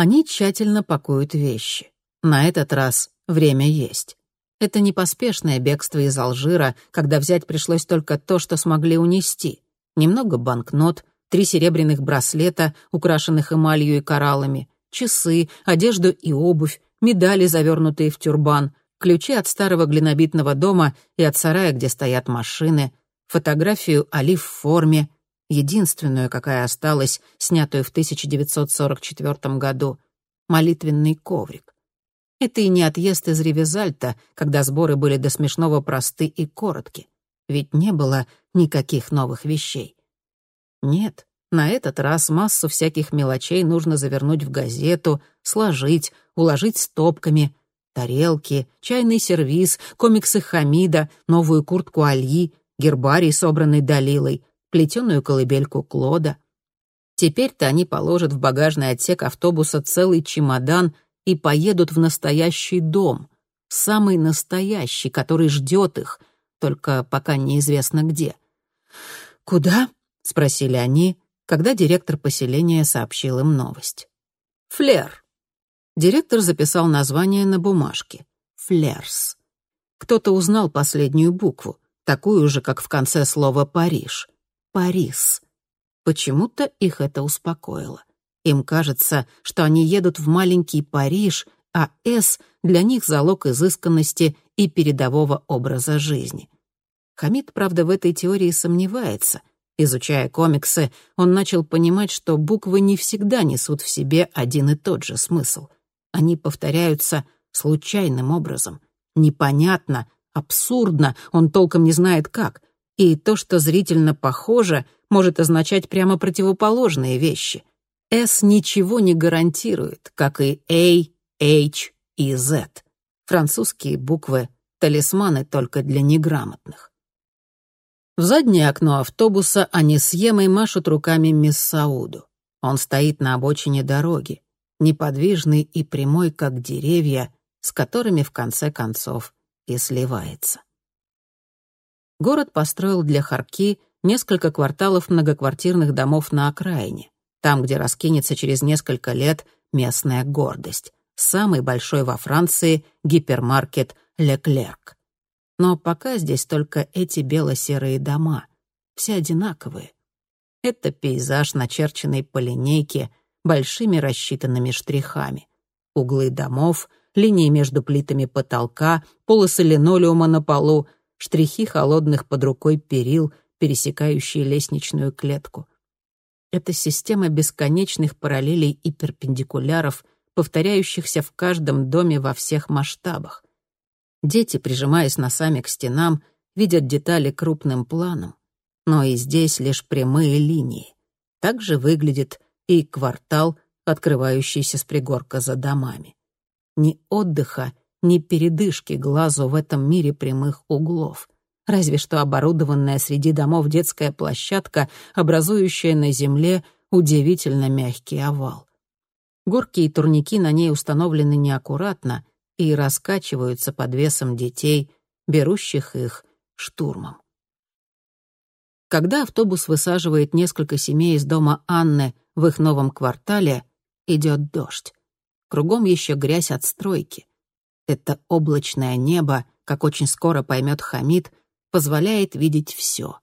Они тщательно пакуют вещи. На этот раз время есть. Это не поспешное бегство из Алжира, когда взять пришлось только то, что смогли унести. Немного банкнот, три серебряных браслета, украшенных эмалью и кораллами, часы, одежду и обувь, медали, завернутые в тюрбан, ключи от старого глинобитного дома и от сарая, где стоят машины, фотографию Али в форме, единственную, какая осталась, снятую в 1944 году, молитвенный коврик. Это и не отъезд из Ревизальта, когда сборы были до смешного просты и коротки. Ведь не было никаких новых вещей. Нет, на этот раз массу всяких мелочей нужно завернуть в газету, сложить, уложить стопками. Тарелки, чайный сервиз, комиксы Хамида, новую куртку Али, гербарий, собранный Далилой, плетеную колыбельку Клода. Теперь-то они положат в багажный отсек автобуса целый чемодан — и поедут в настоящий дом, самый настоящий, который ждет их, только пока неизвестно где. «Куда?» — спросили они, когда директор поселения сообщил им новость. «Флер». Директор записал название на бумажке. «Флерс». Кто-то узнал последнюю букву, такую же, как в конце слова «Париж». «Парис». Почему-то их это успокоило. Им кажется, что они едут в маленький Париж, а «С» для них залог изысканности и передового образа жизни. Хамид, правда, в этой теории сомневается. Изучая комиксы, он начал понимать, что буквы не всегда несут в себе один и тот же смысл. Они повторяются случайным образом. Непонятно, абсурдно, он толком не знает как. И то, что зрительно похоже, может означать прямо противоположные вещи. S ничего не гарантирует, как и A, H и Z. Французские буквы — талисманы только для неграмотных. В заднее окно автобуса они с Емой машут руками мисс Сауду. Он стоит на обочине дороги, неподвижный и прямой, как деревья, с которыми в конце концов и сливается. Город построил для Харки несколько кварталов многоквартирных домов на окраине там, где раскинется через несколько лет местная гордость, самый большой во Франции гипермаркет «Леклерк». Но пока здесь только эти бело-серые дома, все одинаковые. Это пейзаж, начерченный по линейке, большими рассчитанными штрихами. Углы домов, линии между плитами потолка, полосы линолеума на полу, штрихи холодных под рукой перил, пересекающие лестничную клетку — это система бесконечных параллелей и перпендикуляров, повторяющихся в каждом доме во всех масштабах. Дети, прижимаясь носами к стенам, видят детали крупным планом, но и здесь лишь прямые линии. Так же выглядит и квартал, открывающийся с пригорка за домами. Ни отдыха, ни передышки глазу в этом мире прямых углов — разве что оборудованная среди домов детская площадка, образующая на земле удивительно мягкий овал. Горки и турники на ней установлены неаккуратно и раскачиваются под весом детей, берущих их штурмом. Когда автобус высаживает несколько семей из дома Анны в их новом квартале, идет дождь. Кругом еще грязь от стройки. Это облачное небо, как очень скоро поймет Хамид, позволяет видеть все.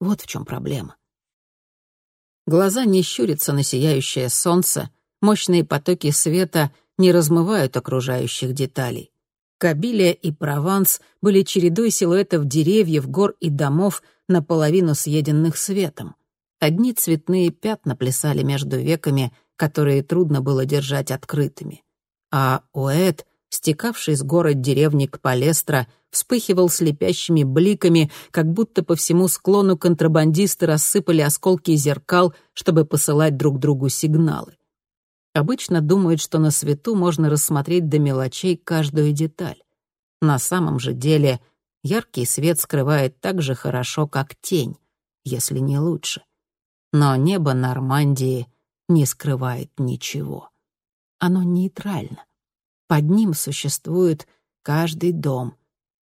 Вот в чем проблема. Глаза не щурятся на сияющее солнце, мощные потоки света не размывают окружающих деталей. Кабилия и Прованс были чередой силуэтов деревьев, гор и домов, наполовину съеденных светом. Одни цветные пятна плясали между веками, которые трудно было держать открытыми. А Уэд, стекавший с город деревни к Палестро, вспыхивал слепящими бликами, как будто по всему склону контрабандисты рассыпали осколки зеркал, чтобы посылать друг другу сигналы. Обычно думают, что на свету можно рассмотреть до мелочей каждую деталь. На самом же деле яркий свет скрывает так же хорошо, как тень, если не лучше. Но небо Нормандии не скрывает ничего. Оно нейтрально. Под ним существует каждый дом,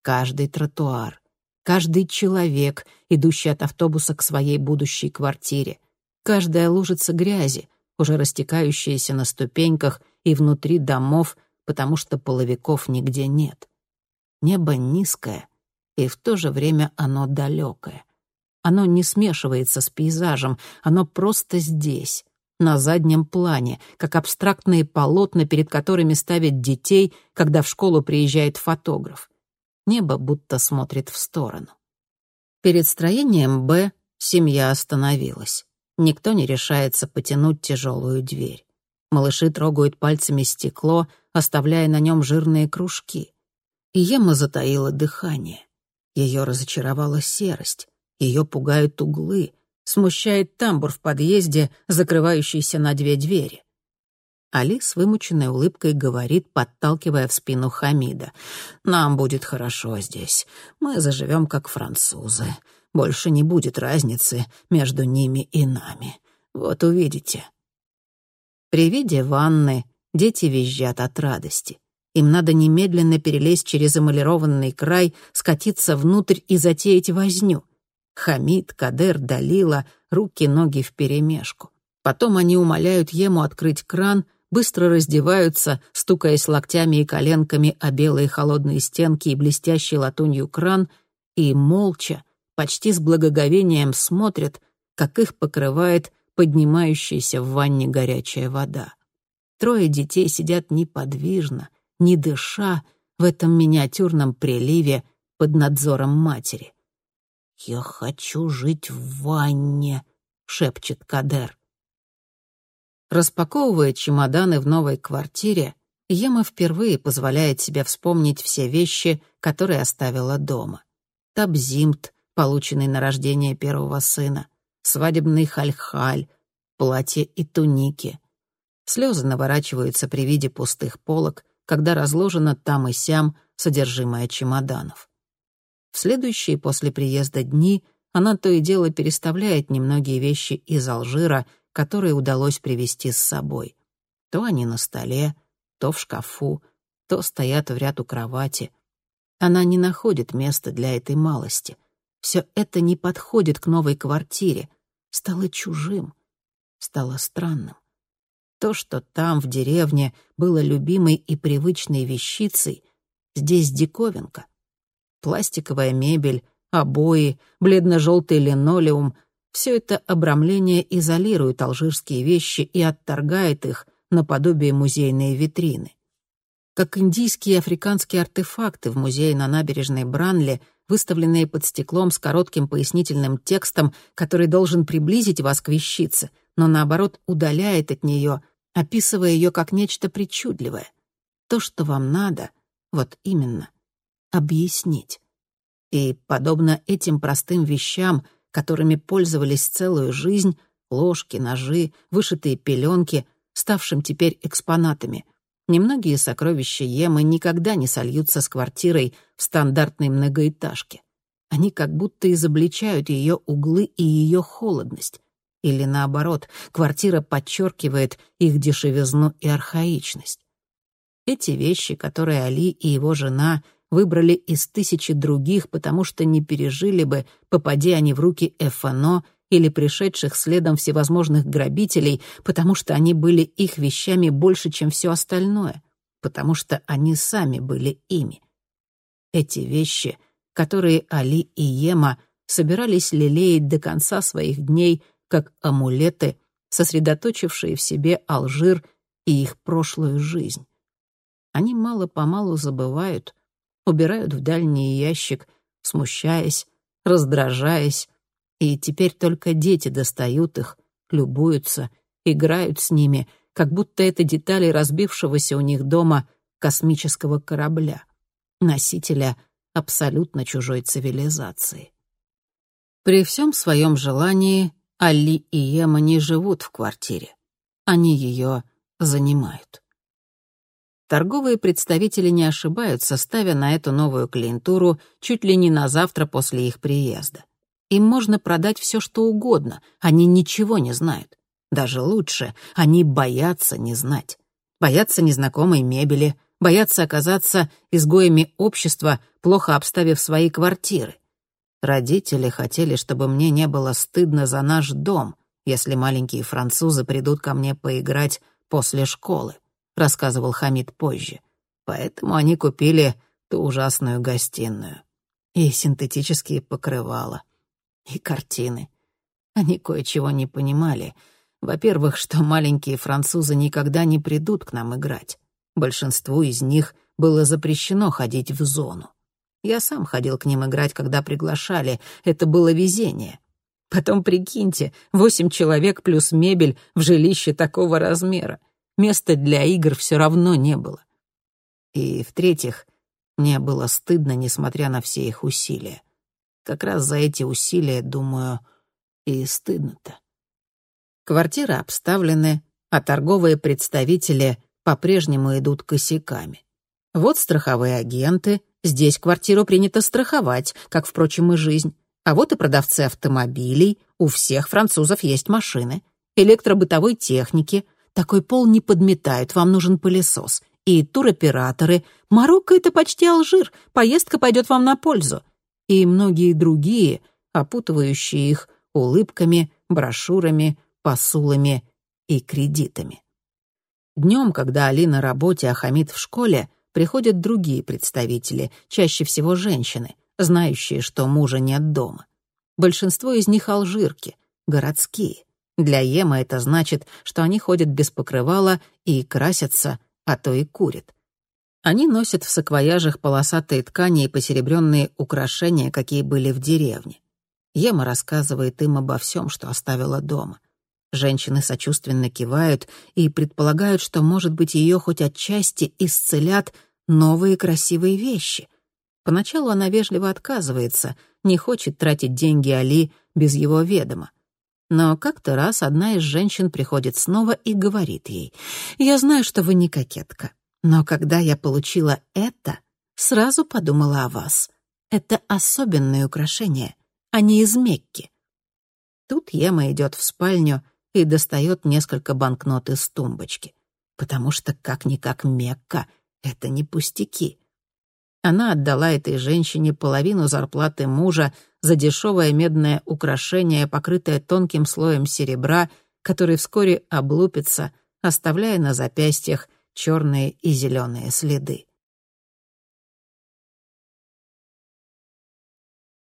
каждый тротуар, каждый человек, идущий от автобуса к своей будущей квартире, каждая лужица грязи, уже растекающиеся на ступеньках и внутри домов, потому что половиков нигде нет. Небо низкое, и в то же время оно далекое. Оно не смешивается с пейзажем, оно просто здесь, на заднем плане, как абстрактные полотна, перед которыми ставят детей, когда в школу приезжает фотограф. Небо будто смотрит в сторону. Перед строением «Б» семья остановилась. Никто не решается потянуть тяжелую дверь. Малыши трогают пальцами стекло, оставляя на нем жирные кружки. И Ема затаила дыхание. Ее разочаровала серость. Ее пугают углы. Смущает тамбур в подъезде, закрывающийся на две двери. Али с вымученной улыбкой говорит, подталкивая в спину Хамида. «Нам будет хорошо здесь. Мы заживем как французы. Больше не будет разницы между ними и нами. Вот увидите». При виде ванны дети визжат от радости. Им надо немедленно перелезть через эмалированный край, скатиться внутрь и затеять возню. Хамид, Кадер, Далила, руки-ноги вперемешку. Потом они умоляют Ему открыть кран, быстро раздеваются, стукаясь локтями и коленками о белые холодные стенки и блестящий латунью кран, и молча, почти с благоговением смотрят, как их покрывает поднимающаяся в ванне горячая вода. Трое детей сидят неподвижно, не дыша, в этом миниатюрном приливе под надзором матери. «Я хочу жить в ванне», — шепчет Кадер. Распаковывая чемоданы в новой квартире, Ема впервые позволяет себе вспомнить все вещи, которые оставила дома. Табзимт, полученный на рождение первого сына, свадебный хальхаль, платье и туники. Слезы наворачиваются при виде пустых полок, когда разложено там и сям содержимое чемоданов. В следующие после приезда дни она то и дело переставляет немногие вещи из Алжира, которые удалось привезти с собой. То они на столе, то в шкафу, то стоят в ряд у кровати. Она не находит места для этой малости. Все это не подходит к новой квартире. Стало чужим, стало странным. То, что там, в деревне, было любимой и привычной вещицей, здесь диковинка. Пластиковая мебель, обои, бледно-желтый линолеум — все это обрамление изолирует алжирские вещи и отторгает их наподобие музейной витрины. Как индийские и африканские артефакты в музее на набережной Бранле, выставленные под стеклом с коротким пояснительным текстом, который должен приблизить вас к вещице — но наоборот удаляет от нее, описывая ее как нечто причудливое. То, что вам надо, вот именно, объяснить. И, подобно этим простым вещам, которыми пользовались целую жизнь, ложки, ножи, вышитые пеленки, ставшим теперь экспонатами, немногие сокровища Емы никогда не сольются с квартирой в стандартной многоэтажке. Они как будто изобличают ее углы и ее холодность, или наоборот, квартира подчеркивает их дешевизну и архаичность. Эти вещи, которые Али и его жена выбрали из тысячи других, потому что не пережили бы, попадя они в руки ФНО или пришедших следом всевозможных грабителей, потому что они были их вещами больше, чем все остальное, потому что они сами были ими. Эти вещи, которые Али и Ема собирались лелеять до конца своих дней — как амулеты, сосредоточившие в себе Алжир и их прошлую жизнь. Они мало-помалу забывают, убирают в дальний ящик, смущаясь, раздражаясь, и теперь только дети достают их, любуются, играют с ними, как будто это детали разбившегося у них дома космического корабля, носителя абсолютно чужой цивилизации. При всем своем желании Али и Ема не живут в квартире. Они ее занимают. Торговые представители не ошибаются, ставя на эту новую клиентуру чуть ли не на завтра после их приезда. Им можно продать все, что угодно, они ничего не знают. Даже лучше, они боятся не знать. Боятся незнакомой мебели, боятся оказаться изгоями общества, плохо обставив свои квартиры. Родители хотели, чтобы мне не было стыдно за наш дом, если маленькие французы придут ко мне поиграть после школы», — рассказывал Хамид позже. «Поэтому они купили ту ужасную гостиную. И синтетические покрывала. И картины. Они кое-чего не понимали. Во-первых, что маленькие французы никогда не придут к нам играть. Большинству из них было запрещено ходить в зону. Я сам ходил к ним играть, когда приглашали. Это было везение. Потом прикиньте, восемь человек плюс мебель в жилище такого размера. Места для игр все равно не было. И, в-третьих, мне было стыдно, несмотря на все их усилия. Как раз за эти усилия, думаю, и стыдно-то. Квартиры обставлены, а торговые представители по-прежнему идут косяками. Вот страховые агенты, здесь квартиру принято страховать, как, впрочем, и жизнь. А вот и продавцы автомобилей, у всех французов есть машины. Электробытовой техники. Такой пол не подметают, вам нужен пылесос. И туроператоры. Марокко — это почти Алжир, поездка пойдет вам на пользу. И многие другие, опутывающие их улыбками, брошюрами, посулами и кредитами. Днем, когда Али на работе, а Хамид в школе, приходят другие представители, чаще всего женщины, знающие, что мужа нет дома. Большинство из них алжирки, городские. Для Ема это значит, что они ходят без покрывала и красятся, а то и курят. Они носят в саквояжах полосатые ткани и посеребренные украшения, какие были в деревне. Ема рассказывает им обо всем, что оставила дома. Женщины сочувственно кивают и предполагают, что, может быть, ее хоть отчасти исцелят новые красивые вещи. Поначалу она вежливо отказывается, не хочет тратить деньги Али без его ведома. Но как-то раз одна из женщин приходит снова и говорит ей, «Я знаю, что вы не кокетка, но когда я получила это, сразу подумала о вас. Это особенное украшение, а не из Мекки». Тут Ема идет в спальню и достает несколько банкнот из тумбочки. Потому что как-никак Мекка — это не пустяки. Она отдала этой женщине половину зарплаты мужа за дешевое медное украшение, покрытое тонким слоем серебра, который вскоре облупится, оставляя на запястьях черные и зеленые следы.